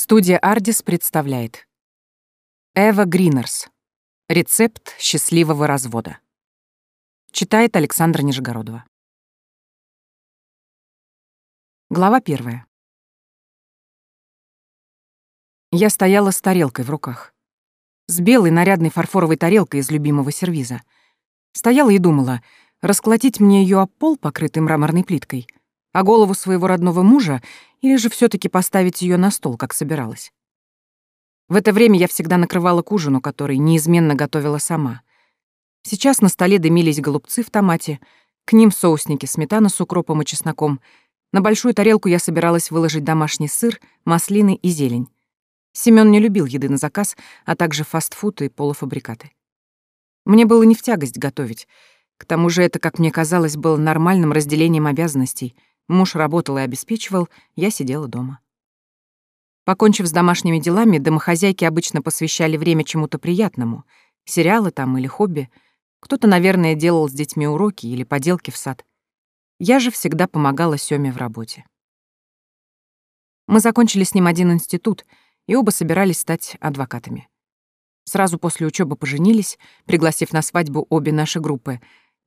Студия «Ардис» представляет Эва Гринерс. Рецепт счастливого развода. Читает Александра Нижегородова. Глава первая. Я стояла с тарелкой в руках. С белой нарядной фарфоровой тарелкой из любимого сервиза. Стояла и думала, расколотить мне ее об пол, покрытый мраморной плиткой, а голову своего родного мужа или же все таки поставить ее на стол, как собиралась. В это время я всегда накрывала к ужину, который неизменно готовила сама. Сейчас на столе дымились голубцы в томате, к ним соусники сметана с укропом и чесноком. На большую тарелку я собиралась выложить домашний сыр, маслины и зелень. Семён не любил еды на заказ, а также фастфуд и полуфабрикаты. Мне было не в тягость готовить. К тому же это, как мне казалось, было нормальным разделением обязанностей — Муж работал и обеспечивал, я сидела дома. Покончив с домашними делами, домохозяйки обычно посвящали время чему-то приятному, сериалы там или хобби. Кто-то, наверное, делал с детьми уроки или поделки в сад. Я же всегда помогала Сёме в работе. Мы закончили с ним один институт и оба собирались стать адвокатами. Сразу после учебы поженились, пригласив на свадьбу обе наши группы.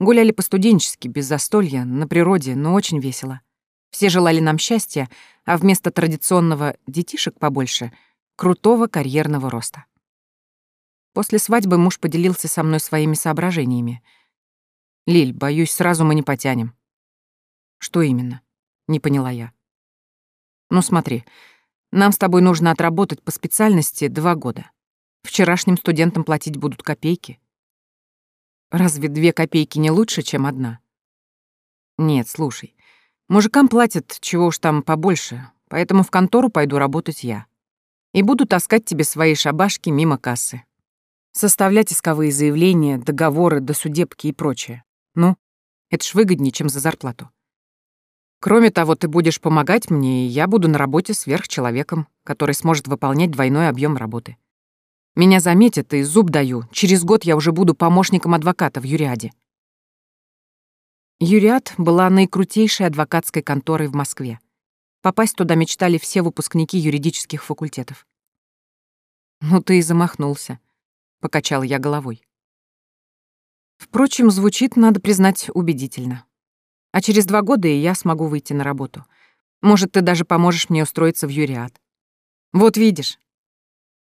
Гуляли по-студенчески, без застолья, на природе, но очень весело. Все желали нам счастья, а вместо традиционного «детишек побольше» — крутого карьерного роста. После свадьбы муж поделился со мной своими соображениями. «Лиль, боюсь, сразу мы не потянем». «Что именно?» — не поняла я. «Ну смотри, нам с тобой нужно отработать по специальности два года. Вчерашним студентам платить будут копейки. Разве две копейки не лучше, чем одна? Нет, слушай, Мужикам платят, чего уж там побольше, поэтому в контору пойду работать я. И буду таскать тебе свои шабашки мимо кассы. Составлять исковые заявления, договоры, досудебки и прочее. Ну, это ж выгоднее, чем за зарплату. Кроме того, ты будешь помогать мне, и я буду на работе сверхчеловеком, который сможет выполнять двойной объем работы. Меня заметят, и зуб даю. Через год я уже буду помощником адвоката в Юриаде. Юриат была наикрутейшей адвокатской конторой в Москве. Попасть туда мечтали все выпускники юридических факультетов. «Ну ты и замахнулся», — покачал я головой. Впрочем, звучит, надо признать, убедительно. А через два года и я смогу выйти на работу. Может, ты даже поможешь мне устроиться в юриат. Вот видишь.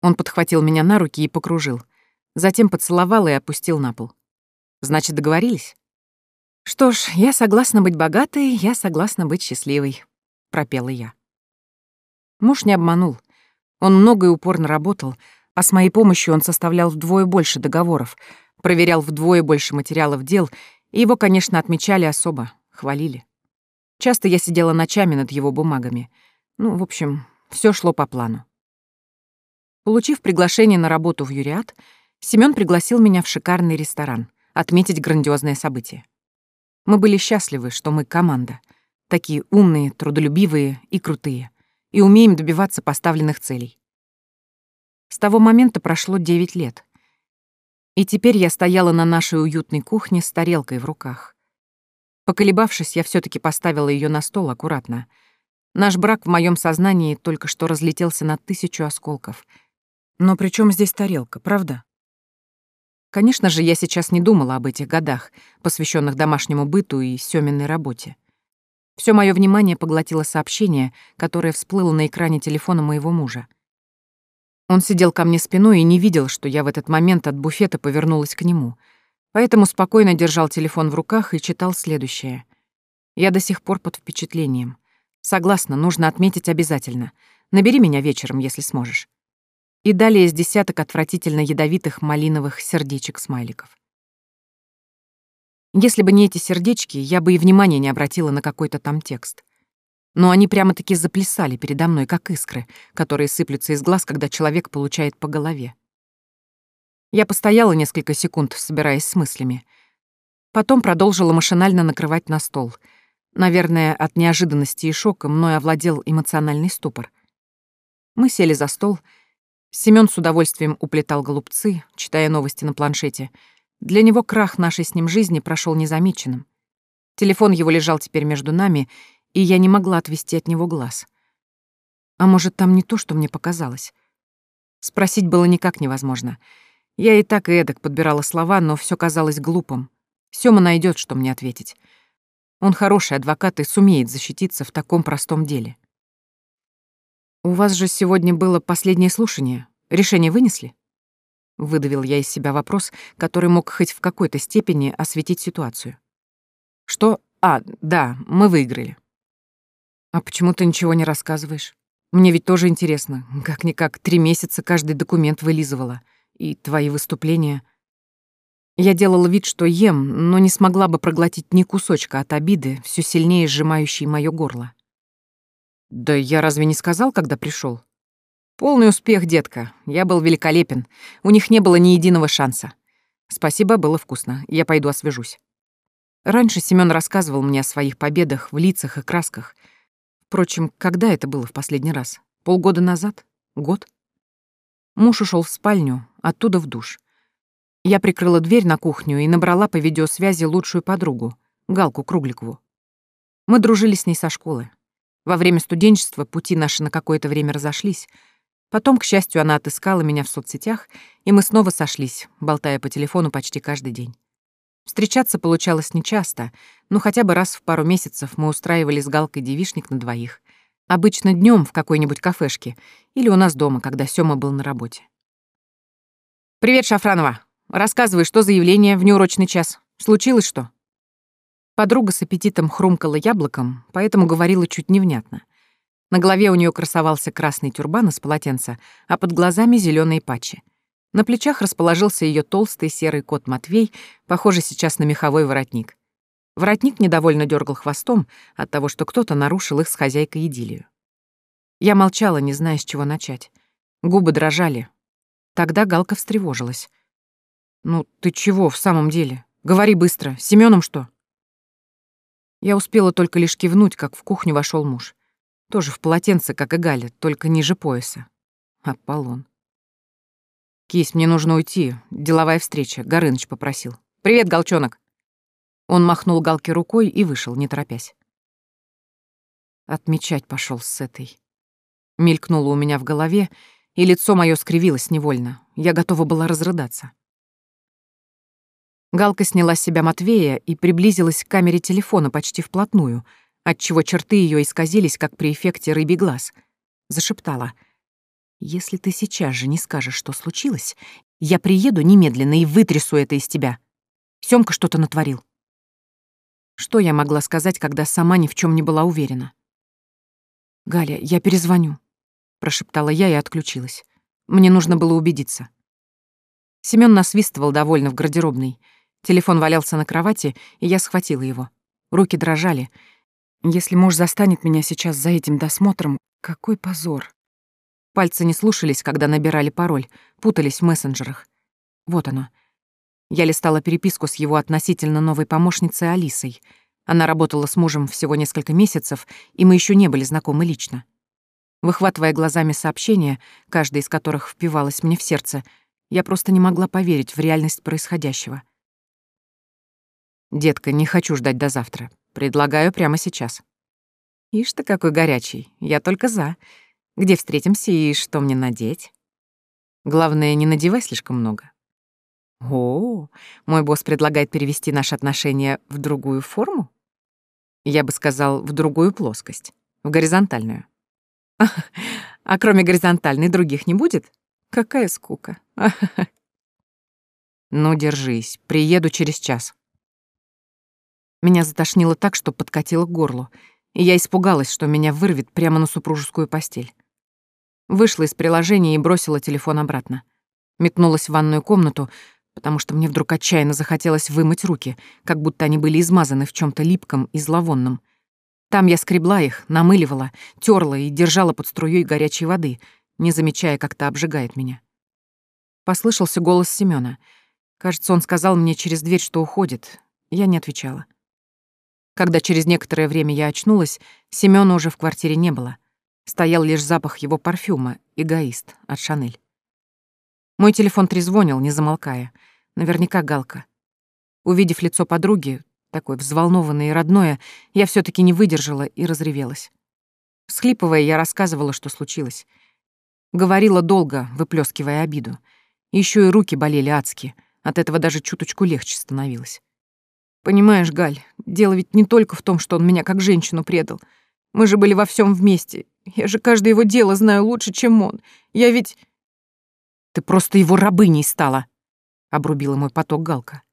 Он подхватил меня на руки и покружил. Затем поцеловал и опустил на пол. Значит, договорились? «Что ж, я согласна быть богатой, я согласна быть счастливой», — пропела я. Муж не обманул. Он много и упорно работал, а с моей помощью он составлял вдвое больше договоров, проверял вдвое больше материалов дел, и его, конечно, отмечали особо, хвалили. Часто я сидела ночами над его бумагами. Ну, в общем, все шло по плану. Получив приглашение на работу в Юриат, Семён пригласил меня в шикарный ресторан отметить грандиозное событие. Мы были счастливы, что мы команда. Такие умные, трудолюбивые и крутые. И умеем добиваться поставленных целей. С того момента прошло девять лет. И теперь я стояла на нашей уютной кухне с тарелкой в руках. Поколебавшись, я все таки поставила ее на стол аккуратно. Наш брак в моем сознании только что разлетелся на тысячу осколков. Но при чем здесь тарелка, правда? Конечно же, я сейчас не думала об этих годах, посвященных домашнему быту и сёменной работе. Все мое внимание поглотило сообщение, которое всплыло на экране телефона моего мужа. Он сидел ко мне спиной и не видел, что я в этот момент от буфета повернулась к нему, поэтому спокойно держал телефон в руках и читал следующее. Я до сих пор под впечатлением. Согласна, нужно отметить обязательно. Набери меня вечером, если сможешь и далее с десяток отвратительно ядовитых малиновых сердечек-смайликов. Если бы не эти сердечки, я бы и внимания не обратила на какой-то там текст. Но они прямо-таки заплясали передо мной, как искры, которые сыплются из глаз, когда человек получает по голове. Я постояла несколько секунд, собираясь с мыслями. Потом продолжила машинально накрывать на стол. Наверное, от неожиданности и шока мной овладел эмоциональный ступор. Мы сели за стол — Семён с удовольствием уплетал голубцы, читая новости на планшете. Для него крах нашей с ним жизни прошел незамеченным. Телефон его лежал теперь между нами, и я не могла отвести от него глаз. А может, там не то, что мне показалось? Спросить было никак невозможно. Я и так и эдак подбирала слова, но все казалось глупым. Сёма найдет, что мне ответить. Он хороший адвокат и сумеет защититься в таком простом деле. «У вас же сегодня было последнее слушание. Решение вынесли?» Выдавил я из себя вопрос, который мог хоть в какой-то степени осветить ситуацию. «Что? А, да, мы выиграли». «А почему ты ничего не рассказываешь? Мне ведь тоже интересно. Как-никак три месяца каждый документ вылизывала. И твои выступления...» Я делала вид, что ем, но не смогла бы проглотить ни кусочка от обиды, все сильнее сжимающей моё горло. «Да я разве не сказал, когда пришел? «Полный успех, детка. Я был великолепен. У них не было ни единого шанса. Спасибо, было вкусно. Я пойду освежусь». Раньше Семён рассказывал мне о своих победах в лицах и красках. Впрочем, когда это было в последний раз? Полгода назад? Год? Муж ушел в спальню, оттуда в душ. Я прикрыла дверь на кухню и набрала по видеосвязи лучшую подругу, Галку Кругликову. Мы дружили с ней со школы. Во время студенчества пути наши на какое-то время разошлись. Потом, к счастью, она отыскала меня в соцсетях, и мы снова сошлись, болтая по телефону почти каждый день. Встречаться получалось нечасто, но хотя бы раз в пару месяцев мы устраивали с Галкой девишник на двоих. Обычно днем в какой-нибудь кафешке или у нас дома, когда Сёма был на работе. «Привет, Шафранова!» Рассказывай, что за явление в неурочный час? Случилось что?» Подруга с аппетитом хрумкала яблоком, поэтому говорила чуть невнятно. На голове у нее красовался красный тюрбан из полотенца, а под глазами зеленые патчи. На плечах расположился ее толстый серый кот Матвей, похожий сейчас на меховой воротник. Воротник недовольно дергал хвостом от того, что кто-то нарушил их с хозяйкой идиллию. Я молчала, не зная, с чего начать. Губы дрожали. Тогда Галка встревожилась. «Ну, ты чего в самом деле? Говори быстро. С Семёном что?» Я успела только лишь кивнуть, как в кухню вошел муж. Тоже в полотенце, как и Галя, только ниже пояса. Аполлон. «Кись, мне нужно уйти. Деловая встреча. Горыныч попросил. Привет, Галчонок!» Он махнул Галке рукой и вышел, не торопясь. Отмечать пошел с этой. Мелькнуло у меня в голове, и лицо мое скривилось невольно. Я готова была разрыдаться. Галка сняла с себя Матвея и приблизилась к камере телефона почти вплотную, отчего черты ее исказились, как при эффекте рыбий глаз. Зашептала. «Если ты сейчас же не скажешь, что случилось, я приеду немедленно и вытрясу это из тебя. Сёмка что-то натворил». Что я могла сказать, когда сама ни в чем не была уверена? «Галя, я перезвоню», — прошептала я и отключилась. Мне нужно было убедиться. Семён насвистывал довольно в гардеробной — Телефон валялся на кровати, и я схватила его. Руки дрожали. Если муж застанет меня сейчас за этим досмотром, какой позор. Пальцы не слушались, когда набирали пароль, путались в мессенджерах. Вот оно. Я листала переписку с его относительно новой помощницей Алисой. Она работала с мужем всего несколько месяцев, и мы еще не были знакомы лично. Выхватывая глазами сообщения, каждое из которых впивалось мне в сердце, я просто не могла поверить в реальность происходящего — «Детка, не хочу ждать до завтра. Предлагаю прямо сейчас». «Ишь ты какой горячий. Я только за. Где встретимся и что мне надеть?» «Главное, не надевай слишком много». «О, мой босс предлагает перевести наши отношения в другую форму?» Я бы сказал, в другую плоскость, в горизонтальную. А кроме горизонтальной других не будет? Какая скука. Ну, держись, приеду через час. Меня затошнило так, что подкатило к горлу, и я испугалась, что меня вырвет прямо на супружескую постель. Вышла из приложения и бросила телефон обратно. Метнулась в ванную комнату, потому что мне вдруг отчаянно захотелось вымыть руки, как будто они были измазаны в чем то липком и зловонном. Там я скребла их, намыливала, терла и держала под струей горячей воды, не замечая, как та обжигает меня. Послышался голос Семёна. Кажется, он сказал мне через дверь, что уходит. Я не отвечала. Когда через некоторое время я очнулась, Семёна уже в квартире не было. Стоял лишь запах его парфюма «Эгоист» от Шанель. Мой телефон трезвонил, не замолкая. Наверняка Галка. Увидев лицо подруги, такое взволнованное и родное, я все таки не выдержала и разревелась. Схлипывая, я рассказывала, что случилось. Говорила долго, выплескивая обиду. Еще и руки болели адски. От этого даже чуточку легче становилось. Понимаешь, Галь, дело ведь не только в том, что он меня как женщину предал. Мы же были во всем вместе. Я же каждое его дело знаю лучше, чем он. Я ведь... Ты просто его рабыней стала, — обрубила мой поток Галка.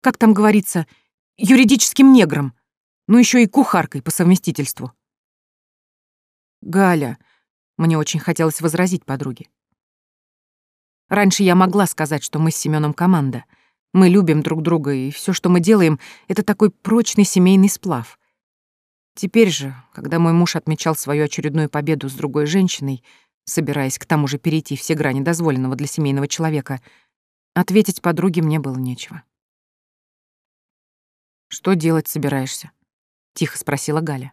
Как там говорится, юридическим негром. Ну еще и кухаркой по совместительству. Галя, мне очень хотелось возразить подруге. Раньше я могла сказать, что мы с Семеном команда. Мы любим друг друга, и все, что мы делаем, это такой прочный семейный сплав. Теперь же, когда мой муж отмечал свою очередную победу с другой женщиной, собираясь к тому же перейти все грани дозволенного для семейного человека, ответить подруге мне было нечего. «Что делать собираешься?» — тихо спросила Галя.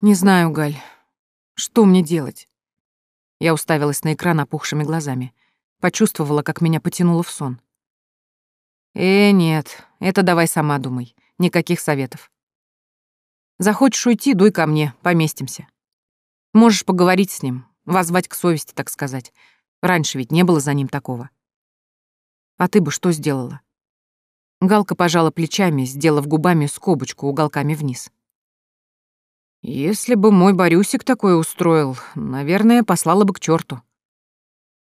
«Не знаю, Галь. Что мне делать?» Я уставилась на экран опухшими глазами. Почувствовала, как меня потянуло в сон. «Э, нет, это давай сама думай. Никаких советов. Захочешь уйти, дуй ко мне, поместимся. Можешь поговорить с ним, воззвать к совести, так сказать. Раньше ведь не было за ним такого. А ты бы что сделала?» Галка пожала плечами, сделав губами скобочку уголками вниз. Если бы мой Борюсик такое устроил, наверное, послала бы к черту.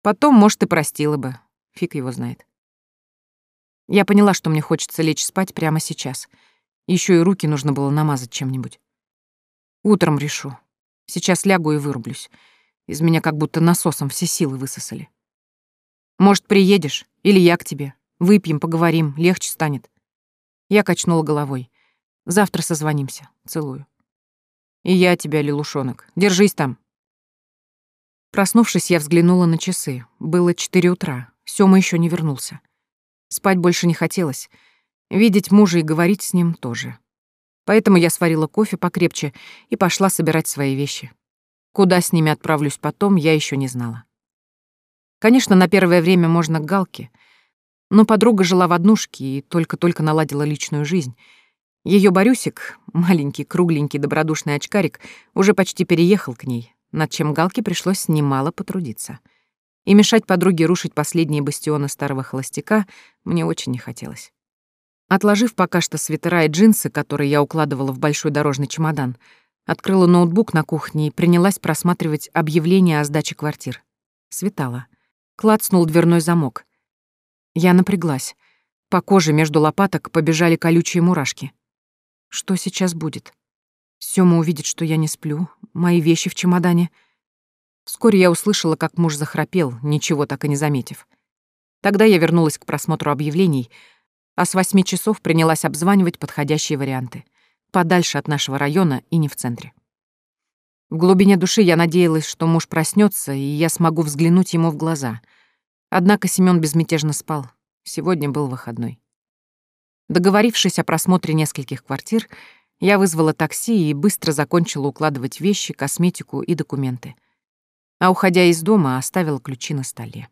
Потом, может, и простила бы. Фиг его знает. Я поняла, что мне хочется лечь спать прямо сейчас. Еще и руки нужно было намазать чем-нибудь. Утром решу. Сейчас лягу и вырублюсь. Из меня как будто насосом все силы высосали. Может, приедешь? Или я к тебе? Выпьем, поговорим, легче станет. Я качнула головой. Завтра созвонимся. Целую. И я тебя, Лилушонок. Держись там. Проснувшись, я взглянула на часы. Было четыре утра. Сёма еще не вернулся. Спать больше не хотелось. Видеть мужа и говорить с ним тоже. Поэтому я сварила кофе покрепче и пошла собирать свои вещи. Куда с ними отправлюсь потом, я еще не знала. Конечно, на первое время можно к Галке, но подруга жила в однушке и только-только наладила личную жизнь — ее Борюсик, маленький, кругленький, добродушный очкарик, уже почти переехал к ней, над чем Галке пришлось немало потрудиться. И мешать подруге рушить последние бастионы старого холостяка мне очень не хотелось. Отложив пока что свитера и джинсы, которые я укладывала в большой дорожный чемодан, открыла ноутбук на кухне и принялась просматривать объявления о сдаче квартир. Светало. Клацнул дверной замок. Я напряглась. По коже между лопаток побежали колючие мурашки. Что сейчас будет? Сёма увидит, что я не сплю, мои вещи в чемодане. Вскоре я услышала, как муж захрапел, ничего так и не заметив. Тогда я вернулась к просмотру объявлений, а с восьми часов принялась обзванивать подходящие варианты. Подальше от нашего района и не в центре. В глубине души я надеялась, что муж проснется, и я смогу взглянуть ему в глаза. Однако Семён безмятежно спал. Сегодня был выходной. Договорившись о просмотре нескольких квартир, я вызвала такси и быстро закончила укладывать вещи, косметику и документы. А уходя из дома, оставила ключи на столе.